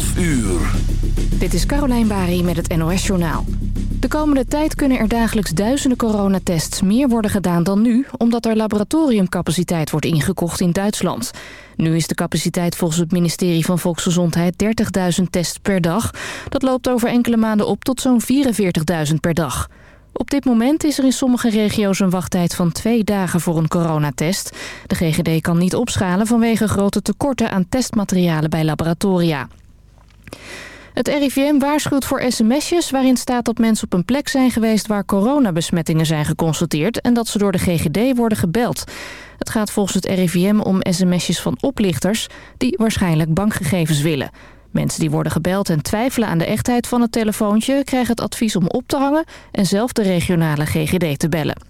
12 uur. Dit is Carolijn Bari met het NOS Journaal. De komende tijd kunnen er dagelijks duizenden coronatests meer worden gedaan dan nu... omdat er laboratoriumcapaciteit wordt ingekocht in Duitsland. Nu is de capaciteit volgens het ministerie van Volksgezondheid 30.000 tests per dag. Dat loopt over enkele maanden op tot zo'n 44.000 per dag. Op dit moment is er in sommige regio's een wachttijd van twee dagen voor een coronatest. De GGD kan niet opschalen vanwege grote tekorten aan testmaterialen bij laboratoria. Het RIVM waarschuwt voor sms'jes waarin staat dat mensen op een plek zijn geweest waar coronabesmettingen zijn geconstateerd en dat ze door de GGD worden gebeld. Het gaat volgens het RIVM om sms'jes van oplichters die waarschijnlijk bankgegevens willen. Mensen die worden gebeld en twijfelen aan de echtheid van het telefoontje... krijgen het advies om op te hangen en zelf de regionale GGD te bellen.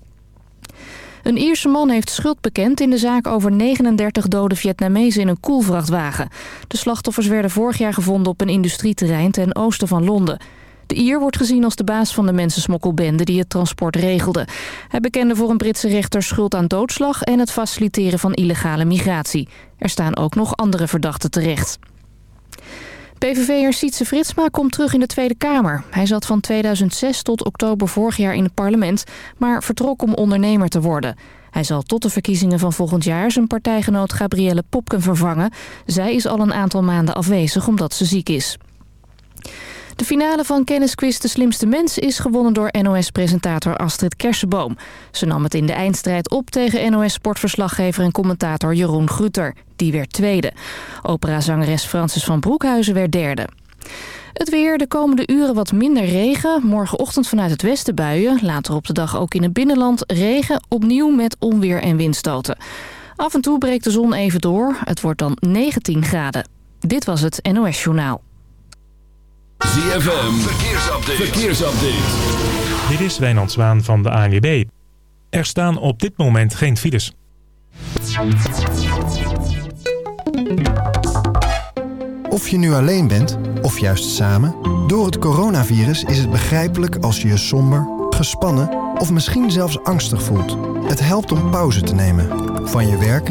Een Ierse man heeft schuld bekend in de zaak over 39 dode Vietnamezen in een koelvrachtwagen. De slachtoffers werden vorig jaar gevonden op een industrieterrein ten oosten van Londen. De Ier wordt gezien als de baas van de mensensmokkelbende die het transport regelde. Hij bekende voor een Britse rechter schuld aan doodslag en het faciliteren van illegale migratie. Er staan ook nog andere verdachten terecht. PVV'er Sietse Fritsma komt terug in de Tweede Kamer. Hij zat van 2006 tot oktober vorig jaar in het parlement... maar vertrok om ondernemer te worden. Hij zal tot de verkiezingen van volgend jaar zijn partijgenoot Gabrielle Popken vervangen. Zij is al een aantal maanden afwezig omdat ze ziek is. De finale van Kennisquiz De Slimste Mens is gewonnen door NOS-presentator Astrid Kersenboom. Ze nam het in de eindstrijd op tegen NOS-sportverslaggever en commentator Jeroen Grutter. Die werd tweede. Operazangeres Francis van Broekhuizen werd derde. Het weer, de komende uren wat minder regen. Morgenochtend vanuit het westen buien. Later op de dag ook in het binnenland regen. Opnieuw met onweer en windstoten. Af en toe breekt de zon even door. Het wordt dan 19 graden. Dit was het NOS Journaal. ZFM, verkeersupdate. verkeersupdate. Dit is Wijnand Zwaan van de ANWB. Er staan op dit moment geen files. Of je nu alleen bent, of juist samen... door het coronavirus is het begrijpelijk als je je somber, gespannen... of misschien zelfs angstig voelt. Het helpt om pauze te nemen. Van je werk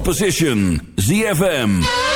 Position. ZFM.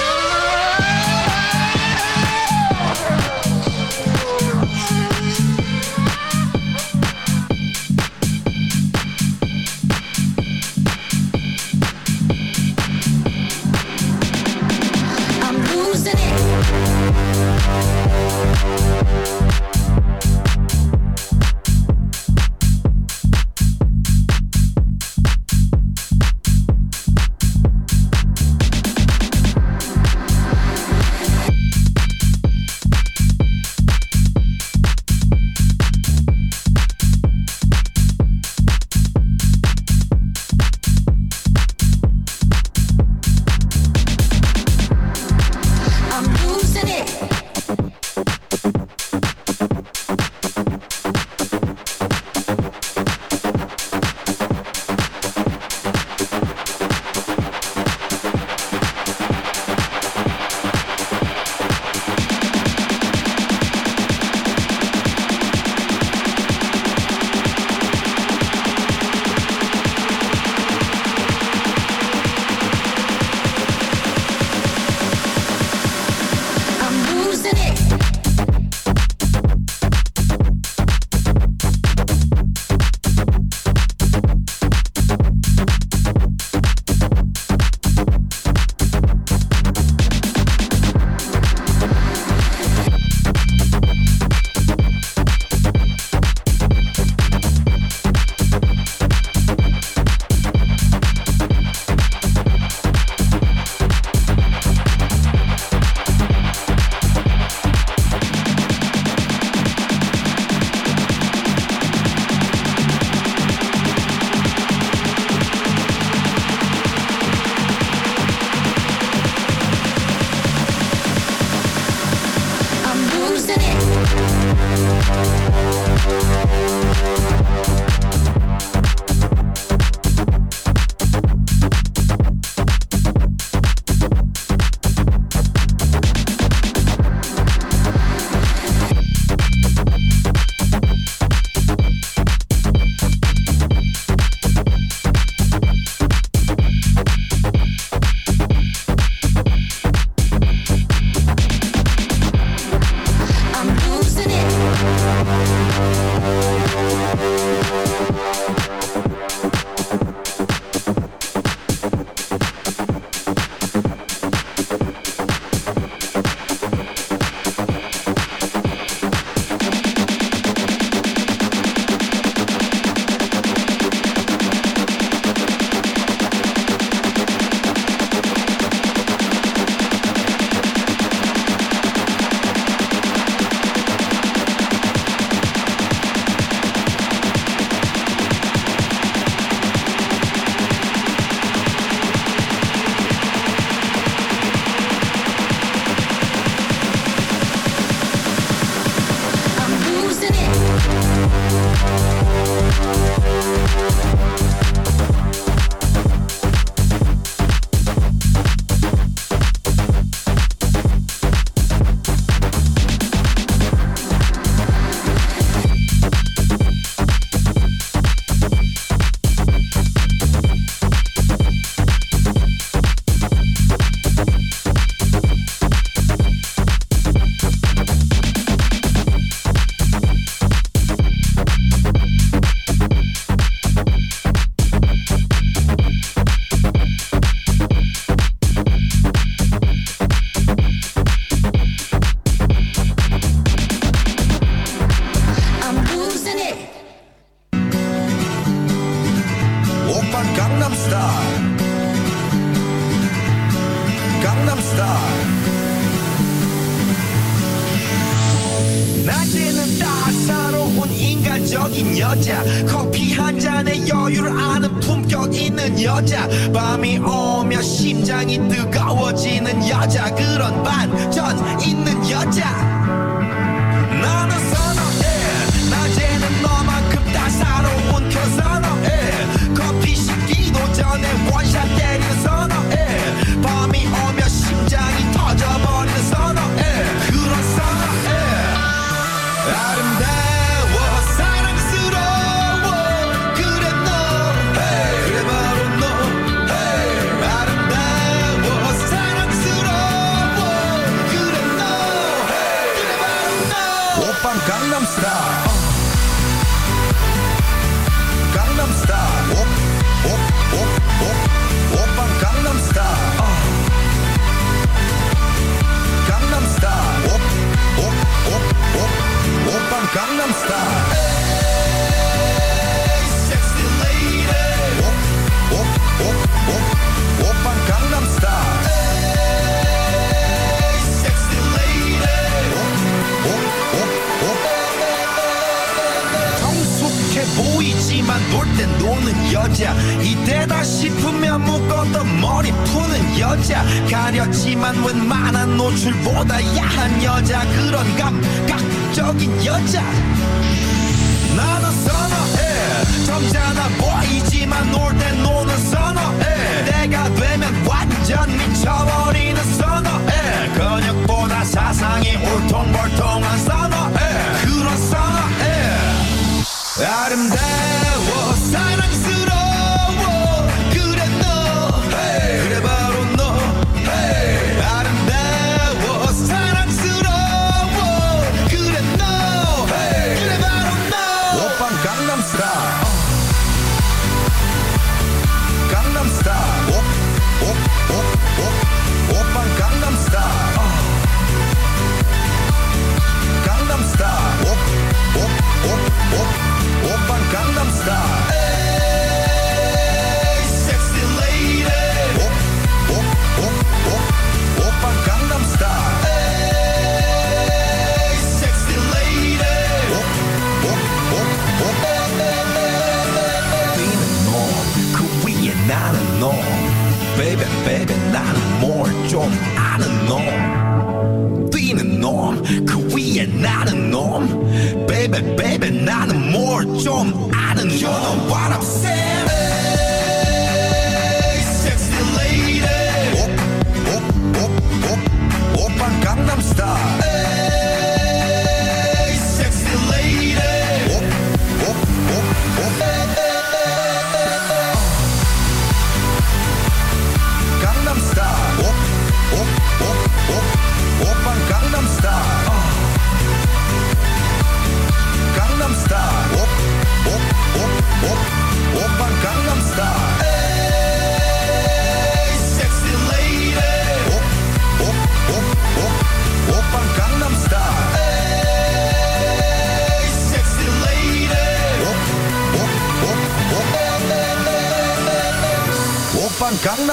show them I done, the them why.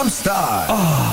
Amstar. Oh. Ah.